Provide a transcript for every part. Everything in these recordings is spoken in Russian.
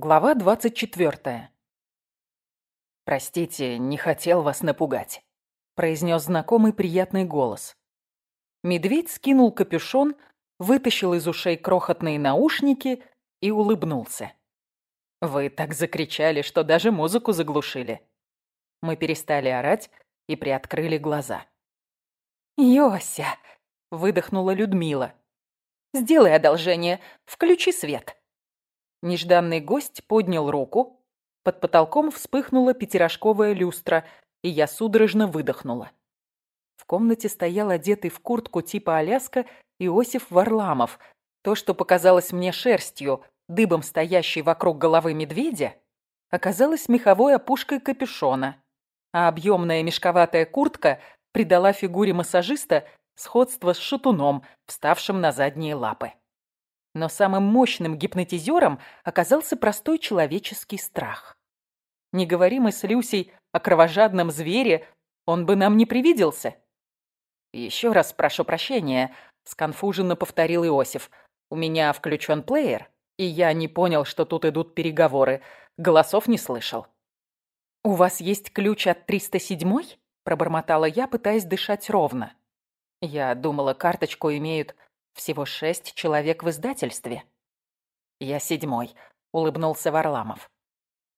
Глава 24. «Простите, не хотел вас напугать», — произнес знакомый приятный голос. Медведь скинул капюшон, вытащил из ушей крохотные наушники и улыбнулся. «Вы так закричали, что даже музыку заглушили». Мы перестали орать и приоткрыли глаза. «Йося!» — выдохнула Людмила. «Сделай одолжение, включи свет». Нежданный гость поднял руку. Под потолком вспыхнула пятирожковая люстра, и я судорожно выдохнула. В комнате стоял одетый в куртку типа Аляска Иосиф Варламов. То, что показалось мне шерстью, дыбом стоящей вокруг головы медведя, оказалось меховой опушкой капюшона, а объемная мешковатая куртка придала фигуре массажиста сходство с шатуном, вставшим на задние лапы. Но самым мощным гипнотизером оказался простой человеческий страх. Не говори мы с Люсей о кровожадном звере, он бы нам не привиделся. «Еще раз прошу прощения», — сконфуженно повторил Иосиф. «У меня включен плеер, и я не понял, что тут идут переговоры. Голосов не слышал». «У вас есть ключ от 307-й?» — пробормотала я, пытаясь дышать ровно. Я думала, карточку имеют всего шесть человек в издательстве. Я седьмой, улыбнулся Варламов.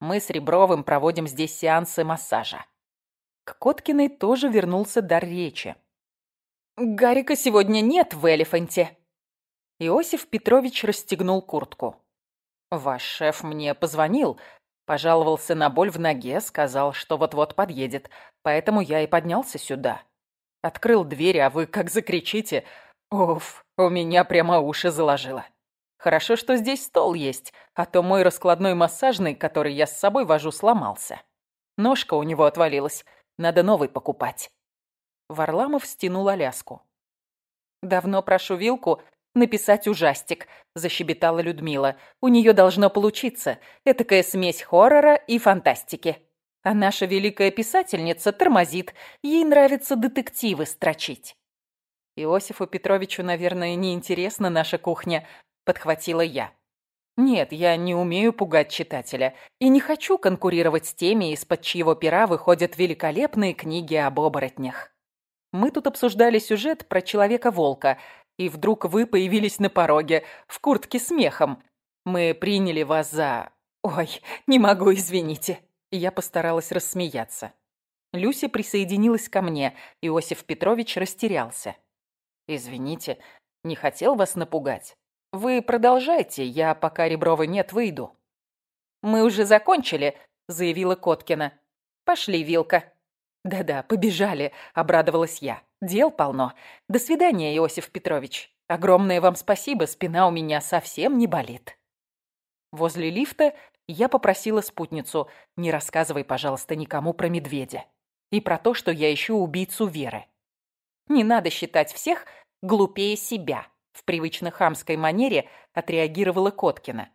Мы с Ребровым проводим здесь сеансы массажа. К Коткиной тоже вернулся дар речи. «Гарика сегодня нет в Элефанте». Иосиф Петрович расстегнул куртку. «Ваш шеф мне позвонил, пожаловался на боль в ноге, сказал, что вот-вот подъедет, поэтому я и поднялся сюда. Открыл дверь, а вы как закричите. Уф, у меня прямо уши заложило. Хорошо, что здесь стол есть, а то мой раскладной массажный, который я с собой вожу, сломался. Ножка у него отвалилась, надо новый покупать. Варламов стянул Аляску. «Давно прошу Вилку написать ужастик», – защебетала Людмила. «У нее должно получиться. Этакая смесь хоррора и фантастики. А наша великая писательница тормозит. Ей нравится детективы строчить». Иосифу Петровичу, наверное, неинтересна наша кухня», — подхватила я. «Нет, я не умею пугать читателя и не хочу конкурировать с теми, из-под чьего пера выходят великолепные книги об оборотнях. Мы тут обсуждали сюжет про Человека-волка, и вдруг вы появились на пороге в куртке с мехом. Мы приняли вас за... Ой, не могу, извините». Я постаралась рассмеяться. Люся присоединилась ко мне, Иосиф Петрович растерялся. «Извините, не хотел вас напугать. Вы продолжайте, я, пока Реброва нет, выйду». «Мы уже закончили», — заявила Коткина. «Пошли, Вилка». «Да-да, побежали», — обрадовалась я. «Дел полно. До свидания, Иосиф Петрович. Огромное вам спасибо, спина у меня совсем не болит». Возле лифта я попросила спутницу, не рассказывай, пожалуйста, никому про медведя. И про то, что я ищу убийцу Веры. Не надо считать всех глупее себя. В привычно хамской манере отреагировала Коткина.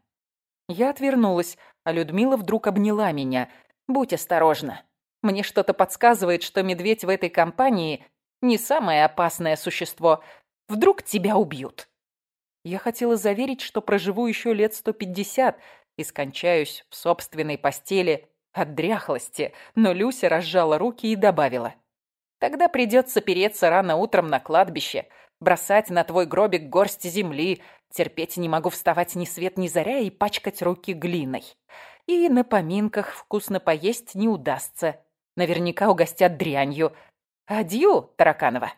Я отвернулась, а Людмила вдруг обняла меня. «Будь осторожна. Мне что-то подсказывает, что медведь в этой компании не самое опасное существо. Вдруг тебя убьют». Я хотела заверить, что проживу еще лет сто пятьдесят и скончаюсь в собственной постели от дряхлости, но Люся разжала руки и добавила. «Тогда придется переться рано утром на кладбище, бросать на твой гробик горсть земли, терпеть не могу вставать ни свет ни заря и пачкать руки глиной. И на поминках вкусно поесть не удастся. Наверняка угостят дрянью. Адью, Тараканова!»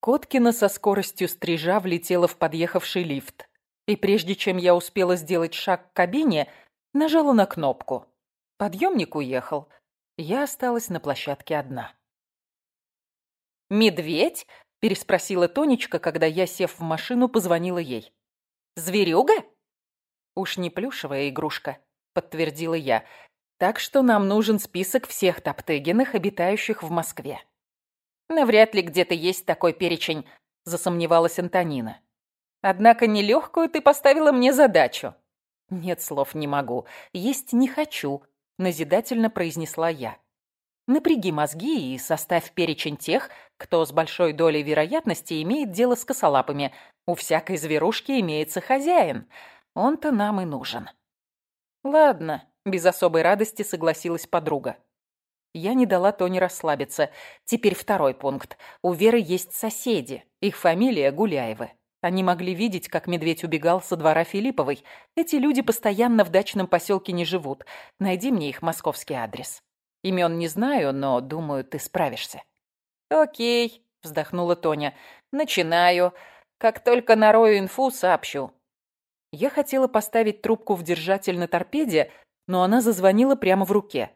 Коткина со скоростью стрижа влетела в подъехавший лифт. И прежде чем я успела сделать шаг к кабине, нажала на кнопку. Подъемник уехал. Я осталась на площадке одна. «Медведь?» Переспросила Тонечка, когда я, сев в машину, позвонила ей. «Зверюга?» «Уж не плюшевая игрушка», — подтвердила я. «Так что нам нужен список всех Топтыгиных, обитающих в Москве». «Навряд ли где-то есть такой перечень», — засомневалась Антонина. «Однако нелегкую ты поставила мне задачу». «Нет слов не могу. Есть не хочу», — назидательно произнесла я. Напряги мозги и составь перечень тех, кто с большой долей вероятности имеет дело с косолапыми. У всякой зверушки имеется хозяин. Он-то нам и нужен. Ладно, без особой радости согласилась подруга. Я не дала Тоне расслабиться. Теперь второй пункт. У Веры есть соседи. Их фамилия Гуляевы. Они могли видеть, как медведь убегал со двора Филипповой. Эти люди постоянно в дачном поселке не живут. Найди мне их московский адрес. Имен не знаю, но, думаю, ты справишься. Окей, вздохнула Тоня. Начинаю. Как только нарою инфу, сообщу. Я хотела поставить трубку в держатель на торпеде, но она зазвонила прямо в руке.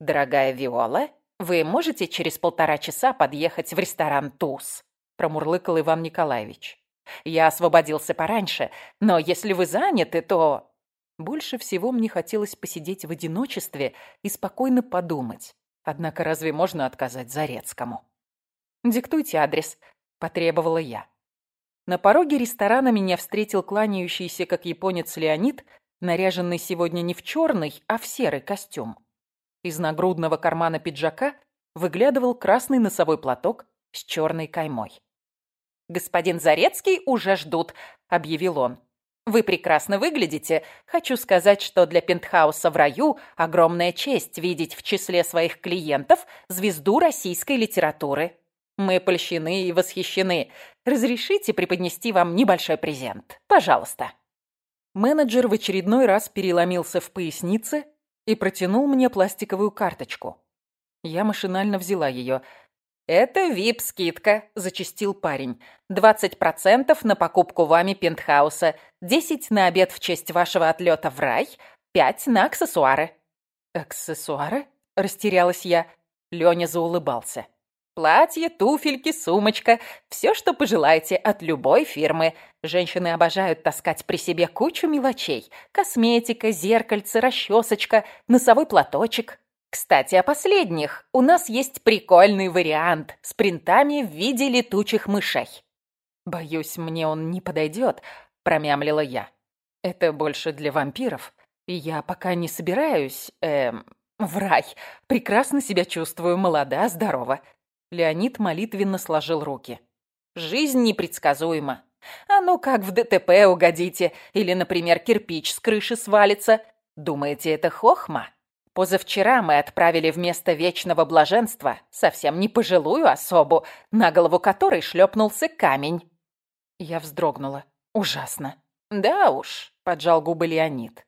«Дорогая Виола, вы можете через полтора часа подъехать в ресторан «Туз»?» промурлыкал Иван Николаевич. «Я освободился пораньше, но если вы заняты, то...» Больше всего мне хотелось посидеть в одиночестве и спокойно подумать. Однако разве можно отказать Зарецкому? «Диктуйте адрес», — потребовала я. На пороге ресторана меня встретил кланяющийся, как японец Леонид, наряженный сегодня не в черный, а в серый костюм. Из нагрудного кармана пиджака выглядывал красный носовой платок с черной каймой. «Господин Зарецкий уже ждут», — объявил он. «Вы прекрасно выглядите. Хочу сказать, что для пентхауса в раю огромная честь видеть в числе своих клиентов звезду российской литературы. Мы польщены и восхищены. Разрешите преподнести вам небольшой презент? Пожалуйста». Менеджер в очередной раз переломился в пояснице и протянул мне пластиковую карточку. Я машинально взяла ее. «Это вип-скидка», – зачастил парень. «20% на покупку вами пентхауса, 10 на обед в честь вашего отлета в рай, 5 на аксессуары». «Аксессуары?» – растерялась я. Леня заулыбался. Платье, туфельки, сумочка. Все, что пожелаете от любой фирмы. Женщины обожают таскать при себе кучу мелочей. Косметика, зеркальце, расчесочка, носовой платочек. Кстати, о последних. У нас есть прикольный вариант с принтами в виде летучих мышей. «Боюсь, мне он не подойдет», — промямлила я. «Это больше для вампиров, я пока не собираюсь, эм, в рай. Прекрасно себя чувствую, молода, здорова. Леонид молитвенно сложил руки. «Жизнь непредсказуема. А ну как в ДТП угодите, или, например, кирпич с крыши свалится. Думаете, это хохма? Позавчера мы отправили вместо вечного блаженства совсем не пожилую особу, на голову которой шлепнулся камень». Я вздрогнула. «Ужасно». «Да уж», — поджал губы Леонид.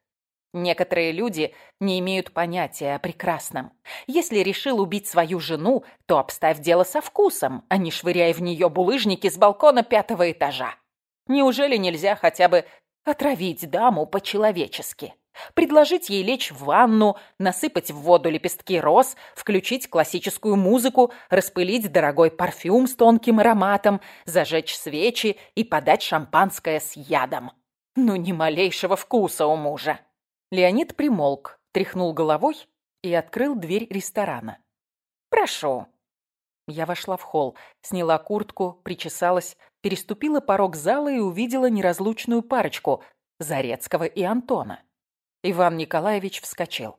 Некоторые люди не имеют понятия о прекрасном. Если решил убить свою жену, то обставь дело со вкусом, а не швыряй в нее булыжники с балкона пятого этажа. Неужели нельзя хотя бы отравить даму по-человечески? Предложить ей лечь в ванну, насыпать в воду лепестки роз, включить классическую музыку, распылить дорогой парфюм с тонким ароматом, зажечь свечи и подать шампанское с ядом. Ну, ни малейшего вкуса у мужа. Леонид примолк, тряхнул головой и открыл дверь ресторана. «Прошу». Я вошла в холл, сняла куртку, причесалась, переступила порог зала и увидела неразлучную парочку – Зарецкого и Антона. Иван Николаевич вскочил.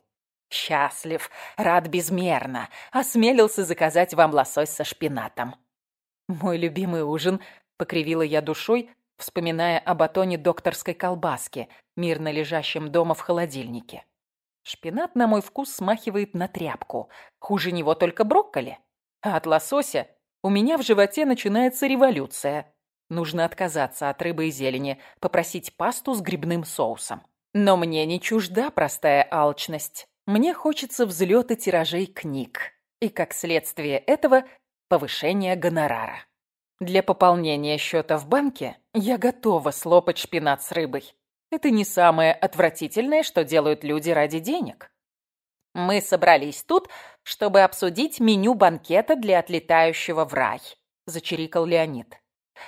«Счастлив, рад безмерно. Осмелился заказать вам лосось со шпинатом». «Мой любимый ужин», – покривила я душой, вспоминая о батоне докторской колбаски, мирно лежащем дома в холодильнике. Шпинат, на мой вкус, смахивает на тряпку. Хуже него только брокколи. А от лосося у меня в животе начинается революция. Нужно отказаться от рыбы и зелени, попросить пасту с грибным соусом. Но мне не чужда простая алчность. Мне хочется взлета тиражей книг. И, как следствие этого, повышение гонорара. Для пополнения счета в банке я готова слопать шпинат с рыбой. Это не самое отвратительное, что делают люди ради денег. Мы собрались тут, чтобы обсудить меню банкета для отлетающего в рай, зачирикал Леонид.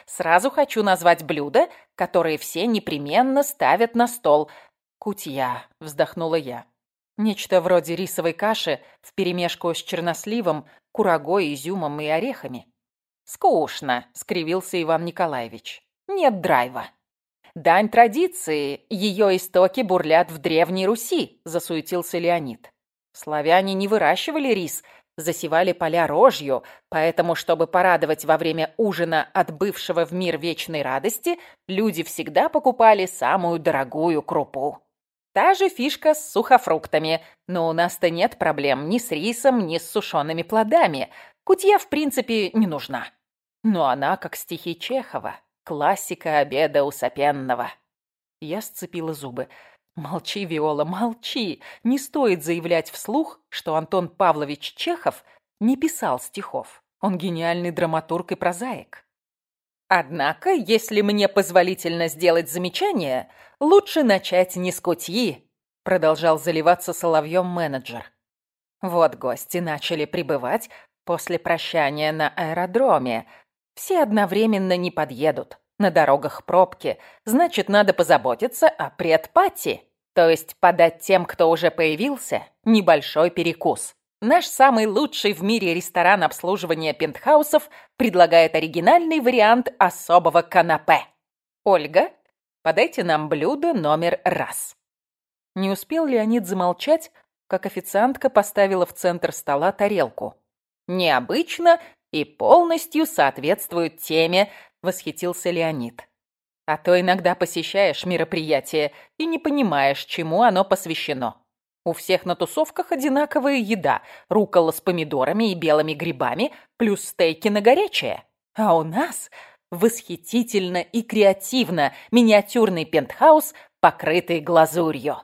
Сразу хочу назвать блюда, которые все непременно ставят на стол. Кутья, вздохнула я. Нечто вроде рисовой каши вперемешку с черносливом, курагой, изюмом и орехами. «Скучно», — скривился Иван Николаевич. «Нет драйва». «Дань традиции, ее истоки бурлят в Древней Руси», — засуетился Леонид. «Славяне не выращивали рис, засевали поля рожью, поэтому, чтобы порадовать во время ужина от бывшего в мир вечной радости, люди всегда покупали самую дорогую крупу. Та же фишка с сухофруктами, но у нас-то нет проблем ни с рисом, ни с сушеными плодами. Кутья, в принципе, не нужна. Но она, как стихи Чехова, классика обеда усопенного. Я сцепила зубы. Молчи, Виола, молчи. Не стоит заявлять вслух, что Антон Павлович Чехов не писал стихов. Он гениальный драматург и прозаик. Однако, если мне позволительно сделать замечание, лучше начать не с кутьи, продолжал заливаться соловьем менеджер. Вот гости начали прибывать после прощания на аэродроме. Все одновременно не подъедут. На дорогах пробки. Значит, надо позаботиться о предпати. То есть подать тем, кто уже появился, небольшой перекус. Наш самый лучший в мире ресторан обслуживания пентхаусов предлагает оригинальный вариант особого канапе. Ольга, подайте нам блюдо номер раз. Не успел Леонид замолчать, как официантка поставила в центр стола тарелку. Необычно и полностью соответствует теме, восхитился Леонид. А то иногда посещаешь мероприятие и не понимаешь, чему оно посвящено. У всех на тусовках одинаковая еда. Рукола с помидорами и белыми грибами, плюс стейки на горячее. А у нас восхитительно и креативно миниатюрный пентхаус, покрытый глазурью.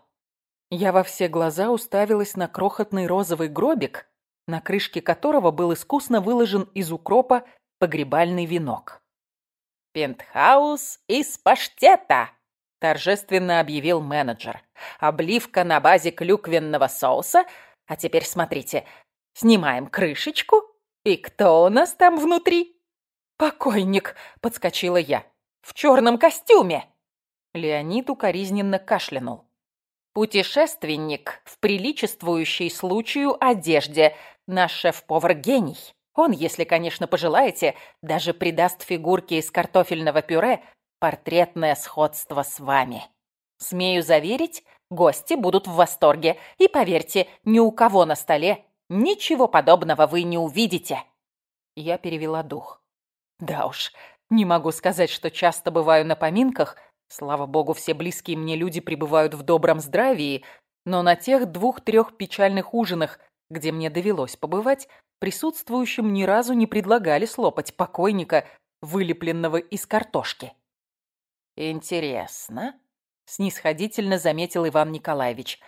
Я во все глаза уставилась на крохотный розовый гробик, на крышке которого был искусно выложен из укропа погребальный венок. «Пентхаус из паштета!» Торжественно объявил менеджер. Обливка на базе клюквенного соуса. А теперь смотрите, снимаем крышечку. И кто у нас там внутри? Покойник, подскочила я. В черном костюме. Леонид укоризненно кашлянул. Путешественник в приличествующей случаю одежде. Наш шеф-повар гений. Он, если, конечно, пожелаете, даже придаст фигурке из картофельного пюре портретное сходство с вами. Смею заверить, гости будут в восторге. И поверьте, ни у кого на столе ничего подобного вы не увидите. Я перевела дух. Да уж, не могу сказать, что часто бываю на поминках. Слава богу, все близкие мне люди пребывают в добром здравии. Но на тех двух-трех печальных ужинах, где мне довелось побывать, присутствующим ни разу не предлагали слопать покойника, вылепленного из картошки. «Интересно», — снисходительно заметил Иван Николаевич.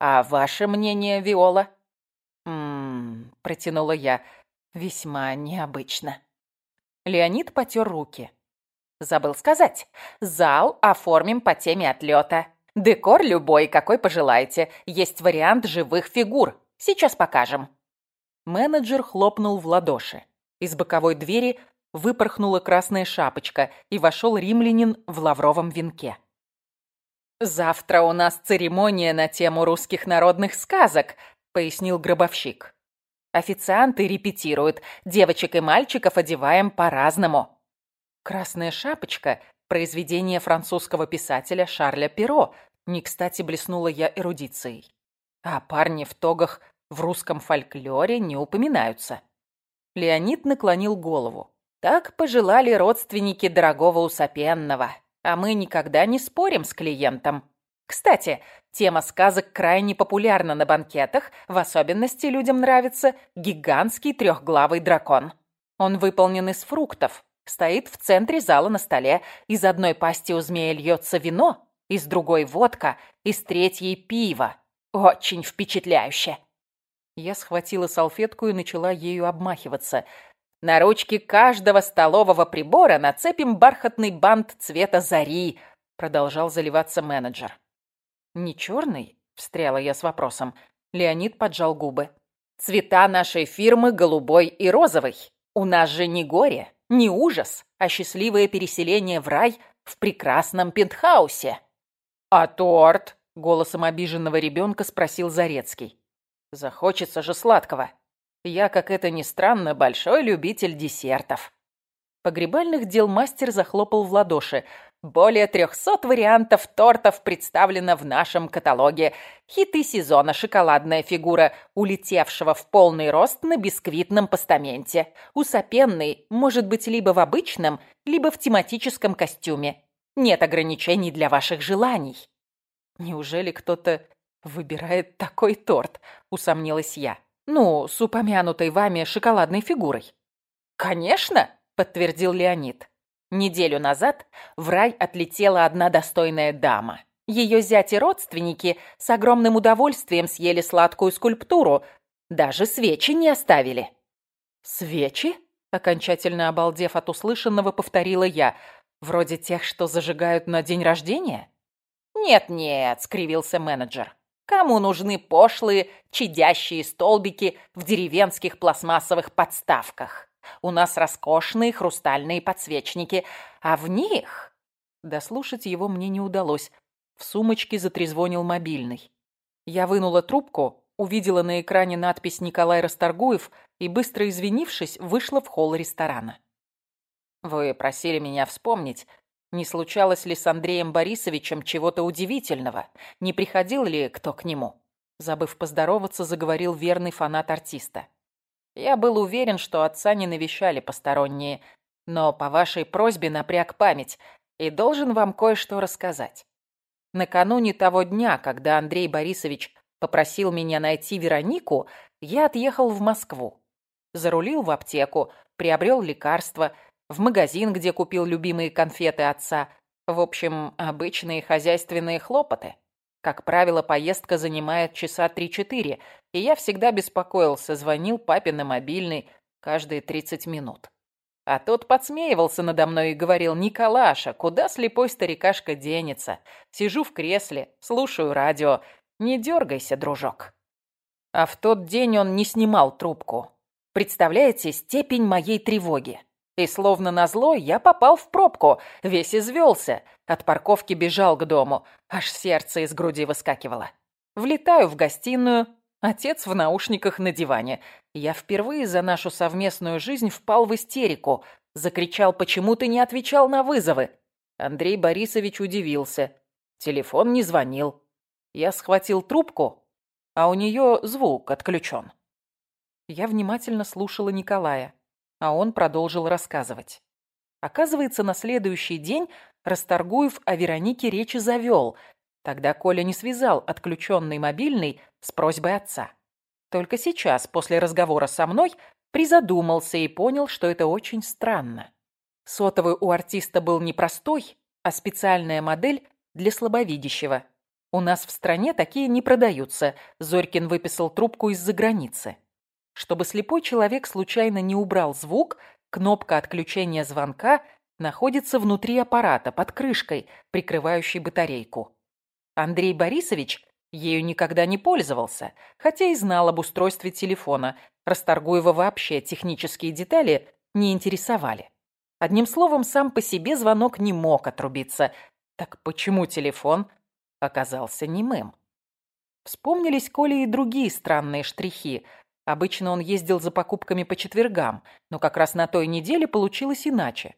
«А ваше мнение, Виола?» «Ммм», — протянула я, — «весьма необычно». Леонид потер руки. «Забыл сказать. Зал оформим по теме отлета. Декор любой, какой пожелаете. Есть вариант живых фигур. Сейчас покажем». Менеджер хлопнул в ладоши. Из боковой двери выпорхнула красная шапочка, и вошел римлянин в лавровом венке. «Завтра у нас церемония на тему русских народных сказок», — пояснил гробовщик. «Официанты репетируют, девочек и мальчиков одеваем по-разному». «Красная шапочка» — произведение французского писателя Шарля Перо, не кстати блеснула я эрудицией. А парни в тогах в русском фольклоре не упоминаются. Леонид наклонил голову. Так пожелали родственники дорогого усопенного, а мы никогда не спорим с клиентом. Кстати, тема сказок крайне популярна на банкетах, в особенности людям нравится гигантский трехглавый дракон. Он выполнен из фруктов, стоит в центре зала на столе, из одной пасти у змея льется вино, из другой водка, из третьей пиво. Очень впечатляюще. Я схватила салфетку и начала ею обмахиваться. На ручке каждого столового прибора нацепим бархатный бант цвета зари», — продолжал заливаться менеджер. «Не черный?» — встряла я с вопросом. Леонид поджал губы. «Цвета нашей фирмы голубой и розовый. У нас же не горе, не ужас, а счастливое переселение в рай в прекрасном пентхаусе». «А торт?» — голосом обиженного ребенка спросил Зарецкий. «Захочется же сладкого». Я, как это ни странно, большой любитель десертов. Погребальных дел мастер захлопал в ладоши. Более трехсот вариантов тортов представлено в нашем каталоге. Хиты сезона шоколадная фигура, улетевшего в полный рост на бисквитном постаменте. Усопенный может быть либо в обычном, либо в тематическом костюме. Нет ограничений для ваших желаний. Неужели кто-то выбирает такой торт? Усомнилась я. Ну, с упомянутой вами шоколадной фигурой. Конечно, подтвердил Леонид. Неделю назад в рай отлетела одна достойная дама. Ее зять и родственники с огромным удовольствием съели сладкую скульптуру, даже свечи не оставили. «Свечи?» – окончательно обалдев от услышанного, повторила я. «Вроде тех, что зажигают на день рождения?» «Нет-нет», – скривился менеджер. «Кому нужны пошлые, чадящие столбики в деревенских пластмассовых подставках? У нас роскошные хрустальные подсвечники, а в них...» Дослушать его мне не удалось. В сумочке затрезвонил мобильный. Я вынула трубку, увидела на экране надпись «Николай Расторгуев» и, быстро извинившись, вышла в холл ресторана. «Вы просили меня вспомнить, не случалось ли с Андреем Борисовичем чего-то удивительного, не приходил ли кто к нему?» Забыв поздороваться, заговорил верный фанат артиста. «Я был уверен, что отца не навещали посторонние, но по вашей просьбе напряг память и должен вам кое-что рассказать. Накануне того дня, когда Андрей Борисович попросил меня найти Веронику, я отъехал в Москву. Зарулил в аптеку, приобрел лекарства, в магазин, где купил любимые конфеты отца. В общем, обычные хозяйственные хлопоты. Как правило, поездка занимает часа 3-4, и я всегда беспокоился, звонил папе на мобильный каждые 30 минут. А тот подсмеивался надо мной и говорил, «Николаша, куда слепой старикашка денется? Сижу в кресле, слушаю радио, не дергайся, дружок. А в тот день он не снимал трубку. Представляете степень моей тревоги? И словно назло я попал в пробку, весь извелся. От парковки бежал к дому, аж сердце из груди выскакивало. Влетаю в гостиную, отец в наушниках на диване. Я впервые за нашу совместную жизнь впал в истерику. Закричал, почему ты не отвечал на вызовы? Андрей Борисович удивился. Телефон не звонил. Я схватил трубку, а у нее звук отключен. Я внимательно слушала Николая, а он продолжил рассказывать. Оказывается, на следующий день Расторгуев о Веронике речи завел. Тогда Коля не связал отключенный мобильный с просьбой отца. Только сейчас, после разговора со мной, призадумался и понял, что это очень странно. Сотовый у артиста был не простой, а специальная модель для слабовидящего. У нас в стране такие не продаются. Зорькин выписал трубку из-за границы. Чтобы слепой человек случайно не убрал звук, кнопка отключения звонка находится внутри аппарата, под крышкой, прикрывающей батарейку. Андрей Борисович ею никогда не пользовался, хотя и знал об устройстве телефона. Расторгуева вообще технические детали не интересовали. Одним словом, сам по себе звонок не мог отрубиться. Так почему телефон оказался немым. Вспомнились Коле и другие странные штрихи. Обычно он ездил за покупками по четвергам, но как раз на той неделе получилось иначе.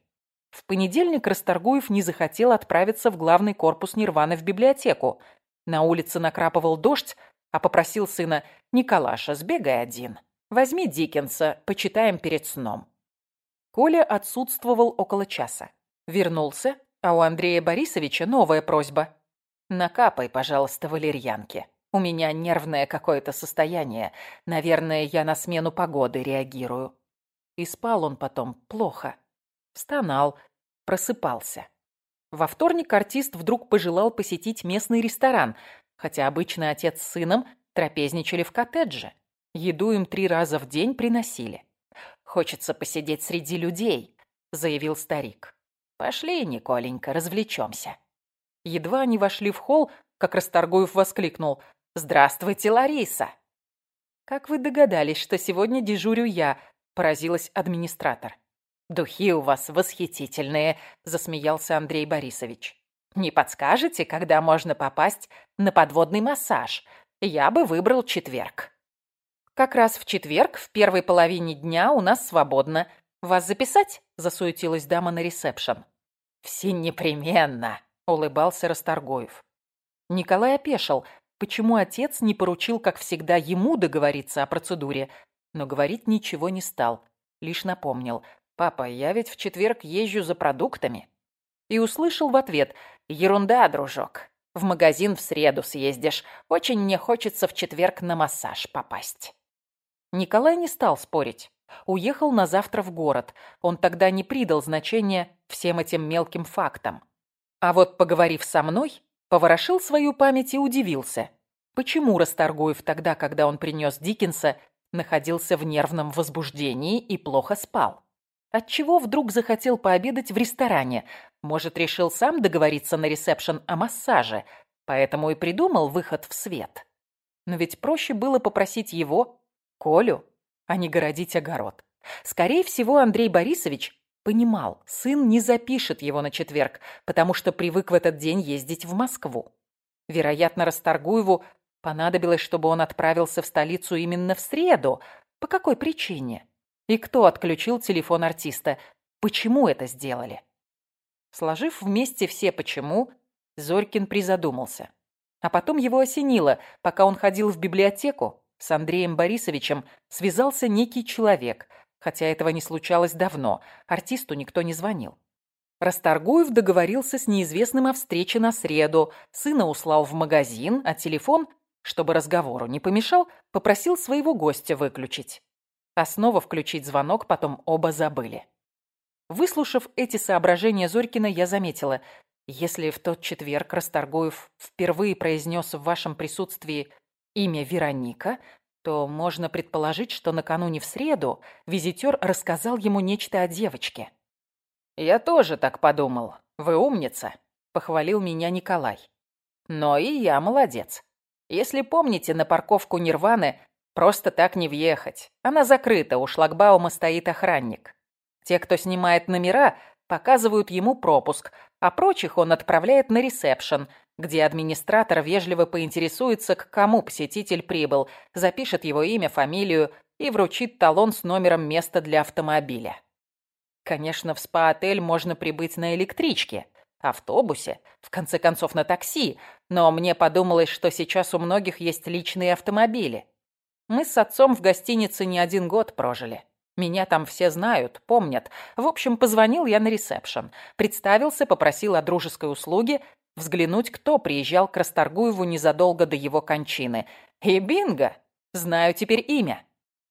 В понедельник Расторгуев не захотел отправиться в главный корпус Нирваны в библиотеку. На улице накрапывал дождь, а попросил сына «Николаша, сбегай один. Возьми Диккенса, почитаем перед сном». Коля отсутствовал около часа. Вернулся, а у Андрея Борисовича новая просьба. Накапай, пожалуйста, валерьянки. У меня нервное какое-то состояние. Наверное, я на смену погоды реагирую. И спал он потом плохо. Стонал, просыпался. Во вторник артист вдруг пожелал посетить местный ресторан, хотя обычно отец с сыном трапезничали в коттедже. Еду им три раза в день приносили. «Хочется посидеть среди людей», — заявил старик. «Пошли, Николенька, развлечемся». Едва они вошли в холл, как Расторгуев воскликнул «Здравствуйте, Лариса!» «Как вы догадались, что сегодня дежурю я?» – поразилась администратор. «Духи у вас восхитительные», – засмеялся Андрей Борисович. «Не подскажете, когда можно попасть на подводный массаж? Я бы выбрал четверг». «Как раз в четверг, в первой половине дня, у нас свободно. Вас записать?» – засуетилась дама на ресепшн. «Все непременно», улыбался Расторгуев. Николай опешил, почему отец не поручил, как всегда, ему договориться о процедуре, но говорить ничего не стал, лишь напомнил. «Папа, я ведь в четверг езжу за продуктами». И услышал в ответ «Ерунда, дружок. В магазин в среду съездишь. Очень мне хочется в четверг на массаж попасть». Николай не стал спорить. Уехал на завтра в город. Он тогда не придал значения всем этим мелким фактам. А вот, поговорив со мной, поворошил свою память и удивился. Почему Расторгуев тогда, когда он принес Диккенса, находился в нервном возбуждении и плохо спал? Отчего вдруг захотел пообедать в ресторане? Может, решил сам договориться на ресепшн о массаже, поэтому и придумал выход в свет? Но ведь проще было попросить его, Колю, а не городить огород. Скорее всего, Андрей Борисович понимал, сын не запишет его на четверг, потому что привык в этот день ездить в Москву. Вероятно, Расторгуеву понадобилось, чтобы он отправился в столицу именно в среду. По какой причине? И кто отключил телефон артиста? Почему это сделали? Сложив вместе все «почему», Зорькин призадумался. А потом его осенило, пока он ходил в библиотеку, с Андреем Борисовичем связался некий человек, хотя этого не случалось давно, артисту никто не звонил. Расторгуев договорился с неизвестным о встрече на среду, сына услал в магазин, а телефон, чтобы разговору не помешал, попросил своего гостя выключить. А снова включить звонок потом оба забыли. Выслушав эти соображения Зорькина, я заметила, если в тот четверг Расторгуев впервые произнес в вашем присутствии имя Вероника, то можно предположить, что накануне в среду визитер рассказал ему нечто о девочке. «Я тоже так подумал. Вы умница», — похвалил меня Николай. «Но и я молодец. Если помните, на парковку Нирваны просто так не въехать. Она закрыта, у шлагбаума стоит охранник. Те, кто снимает номера, показывают ему пропуск, а прочих он отправляет на ресепшн, где администратор вежливо поинтересуется, к кому посетитель прибыл, запишет его имя, фамилию и вручит талон с номером места для автомобиля. Конечно, в спа-отель можно прибыть на электричке, автобусе, в конце концов на такси, но мне подумалось, что сейчас у многих есть личные автомобили. Мы с отцом в гостинице не один год прожили. Меня там все знают, помнят. В общем, позвонил я на ресепшн. Представился, попросил о дружеской услуге взглянуть, кто приезжал к Расторгуеву незадолго до его кончины. И бинго! Знаю теперь имя.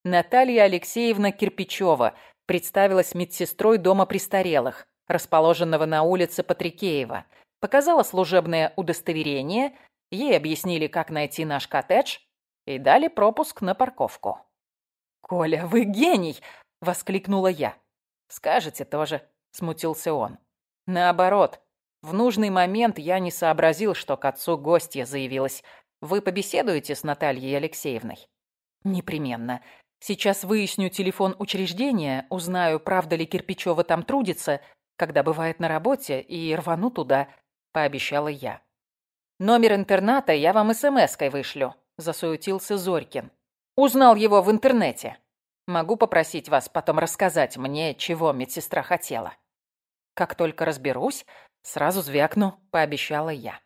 Наталья Алексеевна Кирпичева представилась медсестрой дома престарелых, расположенного на улице Патрикеева. Показала служебное удостоверение, ей объяснили, как найти наш коттедж, и дали пропуск на парковку. «Коля, вы гений!» — воскликнула я. «Скажете тоже», — смутился он. «Наоборот, в нужный момент я не сообразил, что к отцу гостья заявилась. Вы побеседуете с Натальей Алексеевной?» «Непременно. Сейчас выясню телефон учреждения, узнаю, правда ли Кирпичева там трудится, когда бывает на работе, и рвану туда», — пообещала я. «Номер интерната я вам смс-кой вышлю», — засуетился Зорькин. Узнал его в интернете. Могу попросить вас потом рассказать мне, чего медсестра хотела. Как только разберусь, сразу звякну, пообещала я.